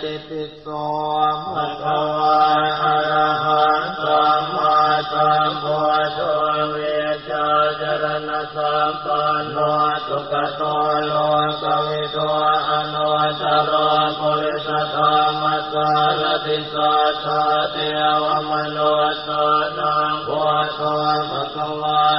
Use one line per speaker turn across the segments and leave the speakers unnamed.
ติปิโสภะคะวะอะระหังสัมมาสัมพุทโธเวชาจรณะสัมปันโนสุขโตโลกวิโตอนุตตรปุริสธรรมสารติสัทธาเทวมนุสสนังพุทโธภะ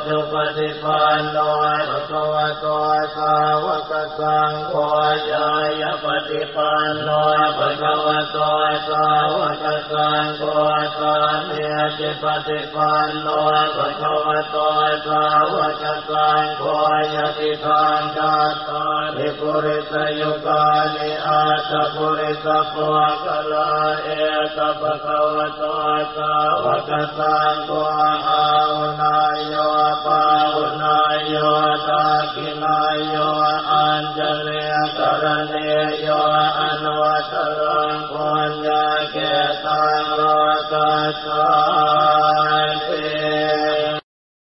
คะวะตาธัมโมสันติติโกอาคาลิโกเอหิปัสสิโกโอปนัยโกปัจจตังเวทิตาโพเวนโยเอติสุปฏิปันโนภะคะวะโตสาวกสังโฆอุจุปฏิปันโนภะคะวะโตสาวกสังโฆยายปฏิปันโนภะคะวะโตสาวกสังโฆสันเนติปฏิปันโนภะคะวะโตสาวกสังโฆยติทานจัตาริปุริสยุกานิอาตปุริสโพกลาเอตภะคะวะโตสาวกสังโฆอา โยตากินายโยอัญเจเลกรเนโยอนุตตรังปุญญาเกตังโลกัสสา